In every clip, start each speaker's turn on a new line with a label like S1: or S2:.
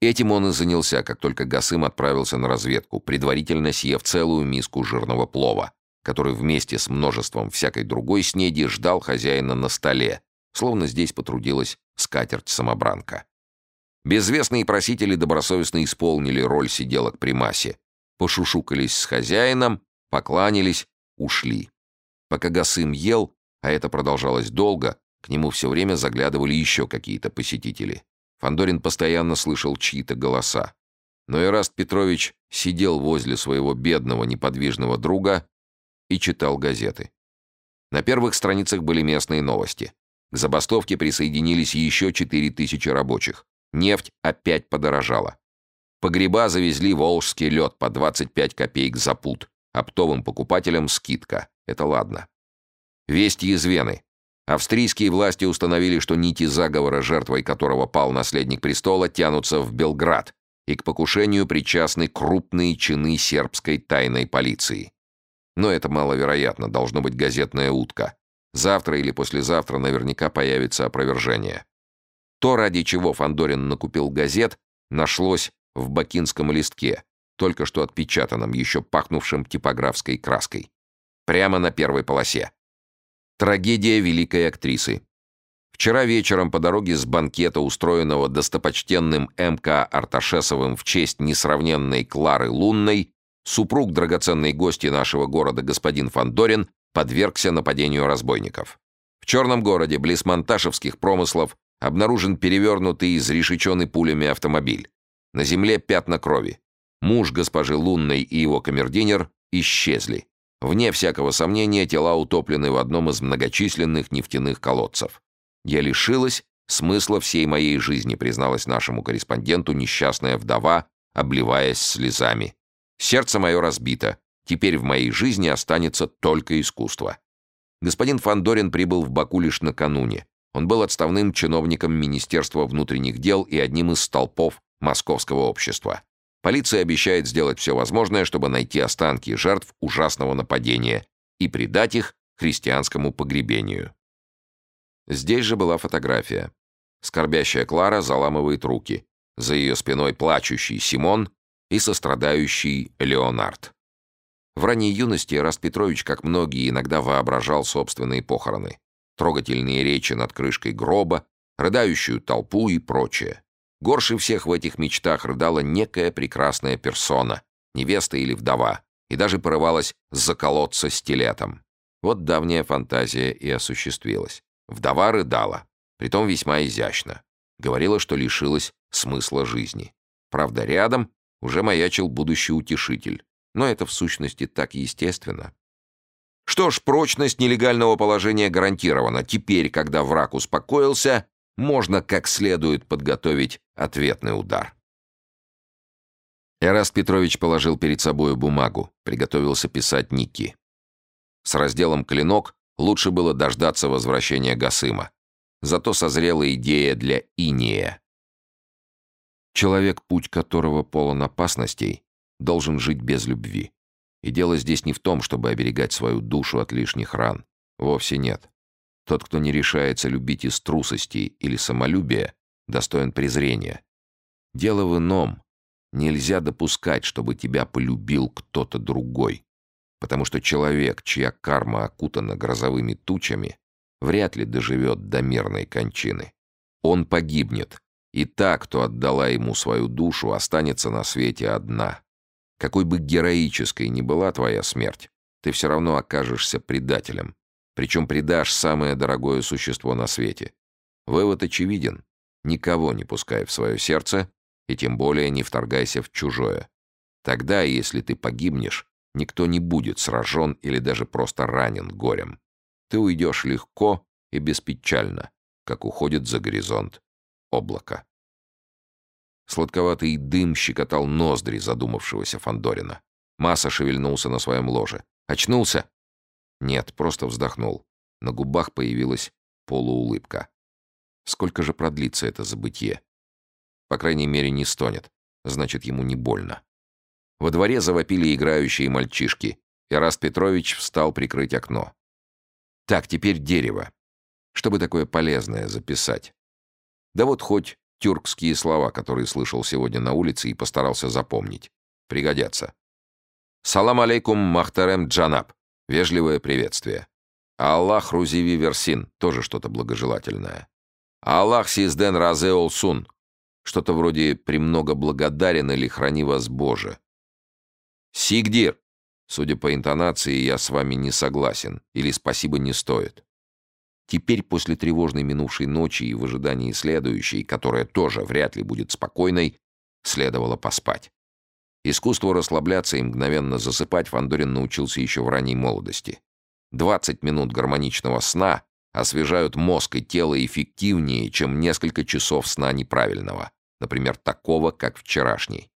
S1: Этим он и занялся, как только Гасым отправился на разведку, предварительно съев целую миску жирного плова, который вместе с множеством всякой другой снеди ждал хозяина на столе, словно здесь потрудилась скатерть-самобранка. Безвестные просители добросовестно исполнили роль сиделок при массе, пошушукались с хозяином, покланялись, ушли. Пока Гасым ел, а это продолжалось долго, к нему все время заглядывали еще какие-то посетители. Фандорин постоянно слышал чьи-то голоса. Но Ираст Петрович сидел возле своего бедного неподвижного друга и читал газеты. На первых страницах были местные новости. К забастовке присоединились еще 4000 рабочих. Нефть опять подорожала. Погреба завезли волжский лед по 25 копеек за пуд. Оптовым покупателям скидка. Это ладно. Вести из Вены. Австрийские власти установили, что нити заговора, жертвой которого пал наследник престола, тянутся в Белград, и к покушению причастны крупные чины сербской тайной полиции. Но это маловероятно, должно быть газетная утка. Завтра или послезавтра наверняка появится опровержение. То, ради чего Фандорин накупил газет, нашлось в бакинском листке, только что отпечатанном, еще пахнувшим типографской краской. Прямо на первой полосе. Трагедия великой актрисы. Вчера вечером по дороге с банкета, устроенного достопочтенным М.К. Арташесовым в честь несравненной Клары Лунной, супруг драгоценной гости нашего города господин Фандорин подвергся нападению разбойников. В черном городе, близ монташевских промыслов, обнаружен перевернутый и изрешеченный пулями автомобиль. На земле пятна крови. Муж госпожи Лунной и его камердинер исчезли. Вне всякого сомнения, тела утоплены в одном из многочисленных нефтяных колодцев. Я лишилась смысла всей моей жизни, призналась нашему корреспонденту несчастная вдова, обливаясь слезами. Сердце мое разбито. Теперь в моей жизни останется только искусство. Господин Фандорин прибыл в Баку лишь накануне. Он был отставным чиновником Министерства внутренних дел и одним из столпов московского общества. Полиция обещает сделать все возможное, чтобы найти останки жертв ужасного нападения и предать их христианскому погребению. Здесь же была фотография. Скорбящая Клара заламывает руки. За ее спиной плачущий Симон и сострадающий Леонард. В ранней юности Раст Петрович, как многие, иногда воображал собственные похороны. Трогательные речи над крышкой гроба, рыдающую толпу и прочее. Горше всех в этих мечтах рыдала некая прекрасная персона, невеста или вдова, и даже порывалась заколоться стилетом. Вот давняя фантазия и осуществилась. Вдова рыдала, притом весьма изящно. Говорила, что лишилась смысла жизни. Правда, рядом уже маячил будущий утешитель. Но это в сущности так естественно. Что ж, прочность нелегального положения гарантирована. Теперь, когда враг успокоился, можно как следует подготовить ответный удар. Эраст Петрович положил перед собой бумагу, приготовился писать Ники. С разделом «Клинок» лучше было дождаться возвращения Гасыма. Зато созрела идея для Иния. Человек, путь которого полон опасностей, должен жить без любви. И дело здесь не в том, чтобы оберегать свою душу от лишних ран. Вовсе нет. Тот, кто не решается любить из трусости или самолюбия, достоин презрения. Дело в ином. Нельзя допускать, чтобы тебя полюбил кто-то другой. Потому что человек, чья карма окутана грозовыми тучами, вряд ли доживет до мирной кончины. Он погибнет, и та, кто отдала ему свою душу, останется на свете одна. Какой бы героической ни была твоя смерть, ты все равно окажешься предателем. Причем предашь самое дорогое существо на свете. Вывод очевиден. Никого не пускай в свое сердце, и тем более не вторгайся в чужое. Тогда, если ты погибнешь, никто не будет сражен или даже просто ранен горем. Ты уйдешь легко и беспечально, как уходит за горизонт облако. Сладковатый дым щекотал ноздри задумавшегося Фандорина. Масса шевельнулся на своем ложе. «Очнулся?» Нет, просто вздохнул. На губах появилась полуулыбка. Сколько же продлится это забытье? По крайней мере, не стонет. Значит, ему не больно. Во дворе завопили играющие мальчишки. и Раст Петрович встал прикрыть окно. Так, теперь дерево. Чтобы такое полезное записать. Да вот хоть тюркские слова, которые слышал сегодня на улице и постарался запомнить. Пригодятся. «Салам алейкум, Махтарем Джанаб». Вежливое приветствие. «Аллах Рузиви Версин» — тоже что-то благожелательное. «Аллах Сизден Разе Олсун» — что-то вроде «премного благодарен» или «храни вас Боже». «Сигдир» — судя по интонации, я с вами не согласен или «спасибо не стоит». Теперь, после тревожной минувшей ночи и в ожидании следующей, которая тоже вряд ли будет спокойной, следовало поспать. Искусству расслабляться и мгновенно засыпать Фандорин научился еще в ранней молодости. 20 минут гармоничного сна освежают мозг и тело эффективнее, чем несколько часов сна неправильного, например, такого, как вчерашний.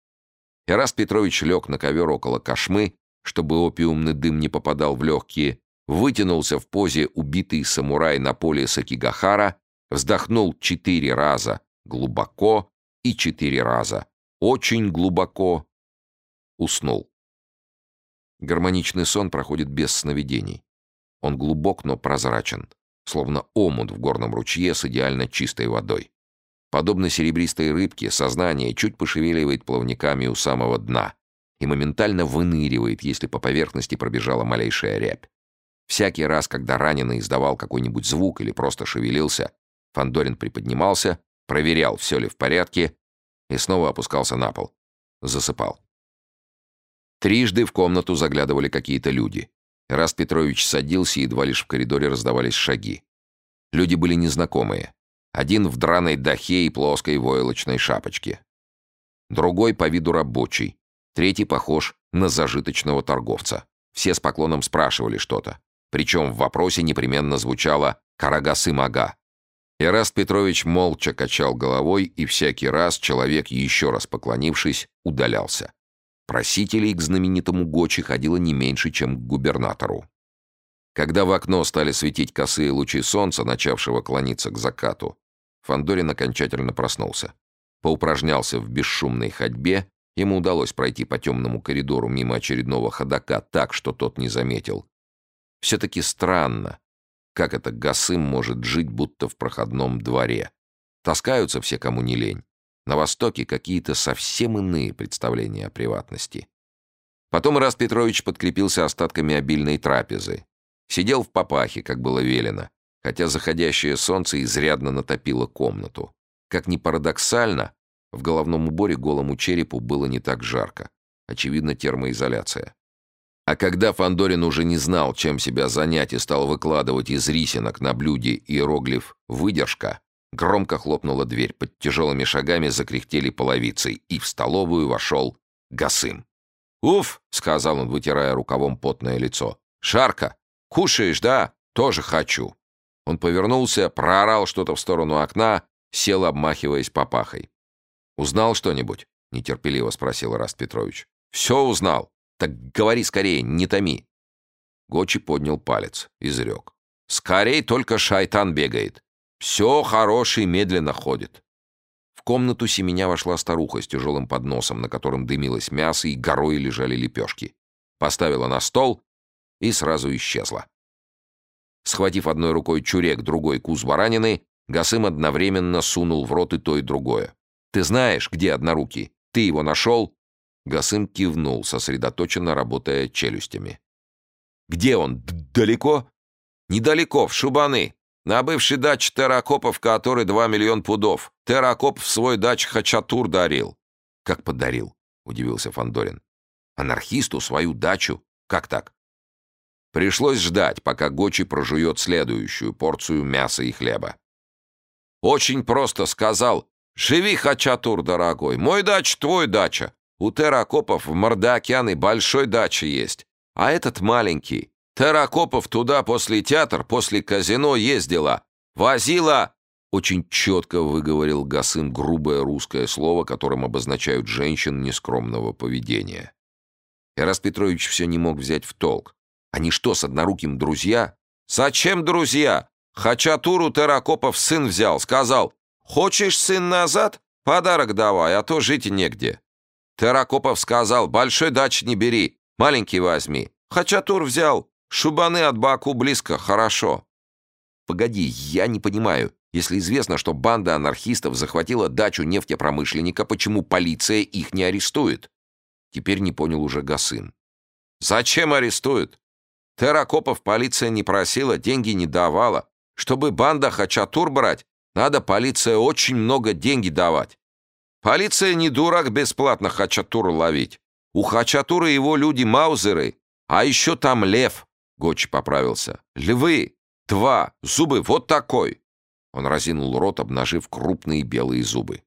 S1: Эраст Петрович лег на ковер около кошмы, чтобы опиумный дым не попадал в легкие, вытянулся в позе убитый самурай на поле Сакигахара, вздохнул четыре раза глубоко и четыре раза очень глубоко, уснул. Гармоничный сон проходит без сновидений. Он глубок, но прозрачен, словно омут в горном ручье с идеально чистой водой. Подобно серебристой рыбке, сознание чуть пошевеливает плавниками у самого дна и моментально выныривает, если по поверхности пробежала малейшая рябь. Всякий раз, когда раненый издавал какой-нибудь звук или просто шевелился, Фандорин приподнимался, проверял, все ли в порядке, и снова опускался на пол. Засыпал. Трижды в комнату заглядывали какие-то люди. Раз Петрович садился, едва лишь в коридоре раздавались шаги. Люди были незнакомые. Один в драной дахе и плоской войлочной шапочке. Другой по виду рабочий. Третий похож на зажиточного торговца. Все с поклоном спрашивали что-то. Причем в вопросе непременно звучало «Карагасы-мага». Ираст Петрович молча качал головой, и всякий раз человек, еще раз поклонившись, удалялся. Просителей к знаменитому Гочи ходило не меньше, чем к губернатору. Когда в окно стали светить косые лучи солнца, начавшего клониться к закату, Фандорин окончательно проснулся. Поупражнялся в бесшумной ходьбе, ему удалось пройти по темному коридору мимо очередного ходока так, что тот не заметил, все-таки странно, как это Гасым может жить будто в проходном дворе. Таскаются все, кому не лень. На Востоке какие-то совсем иные представления о приватности. Потом Раст Петрович подкрепился остатками обильной трапезы. Сидел в папахе, как было велено, хотя заходящее солнце изрядно натопило комнату. Как ни парадоксально, в головном уборе голому черепу было не так жарко. Очевидно, термоизоляция. А когда Фандорин уже не знал, чем себя занять и стал выкладывать из рисинок на блюде иероглиф «выдержка», громко хлопнула дверь, под тяжелыми шагами закряхтели половицы, и в столовую вошел Гасым. «Уф!» — сказал он, вытирая рукавом потное лицо. «Жарко! Кушаешь, да? Тоже хочу!» Он повернулся, проорал что-то в сторону окна, сел, обмахиваясь папахой. «Узнал что-нибудь?» — нетерпеливо спросил Раст Петрович. «Все узнал. Так говори скорее, не томи. Гочи поднял палец, изрек. Скорей только шайтан бегает. Все хороший медленно ходит. В комнату семеня вошла старуха с тяжелым подносом, на котором дымилось мясо и горой лежали лепешки. Поставила на стол и сразу исчезла. Схватив одной рукой чурек, другой кус баранины, Гасым одновременно сунул в рот и то, и другое. «Ты знаешь, где однорукий? Ты его нашел?» Гасым кивнул, сосредоточенно работая челюстями. «Где он? Д далеко?» «Недалеко, в Шубаны. На бывшей даче Терракопов, который два миллион пудов. Терракоп в свой дач Хачатур дарил». «Как подарил?» — удивился Фандорин. «Анархисту свою дачу? Как так?» Пришлось ждать, пока Гочи прожует следующую порцию мяса и хлеба. «Очень просто сказал. Живи, Хачатур, дорогой. Мой дач, твой дача. У терракопов в Мордоокеане большой дачи есть, а этот маленький. Терракопов туда после театр, после казино ездила. Возила...» Очень четко выговорил Гасым грубое русское слово, которым обозначают женщин нескромного поведения. Ирас Петрович все не мог взять в толк. Они что, с одноруким друзья? «Зачем друзья? Хачатуру Терракопов сын взял, сказал, «Хочешь, сын, назад? Подарок давай, а то жить негде». Терракопов сказал, большой дач не бери, маленький возьми. Хачатур взял, шубаны от Баку близко, хорошо. Погоди, я не понимаю. Если известно, что банда анархистов захватила дачу нефтепромышленника, почему полиция их не арестует? Теперь не понял уже Гасым. Зачем арестуют? Терракопов полиция не просила, деньги не давала. Чтобы банда Хачатур брать, надо полиция очень много деньги давать. Полиция не дурак бесплатно Хачатура ловить. У Хачатура его люди маузеры, а еще там лев. Гочи поправился. Львы. Два. Зубы вот такой. Он разинул рот, обнажив крупные белые зубы.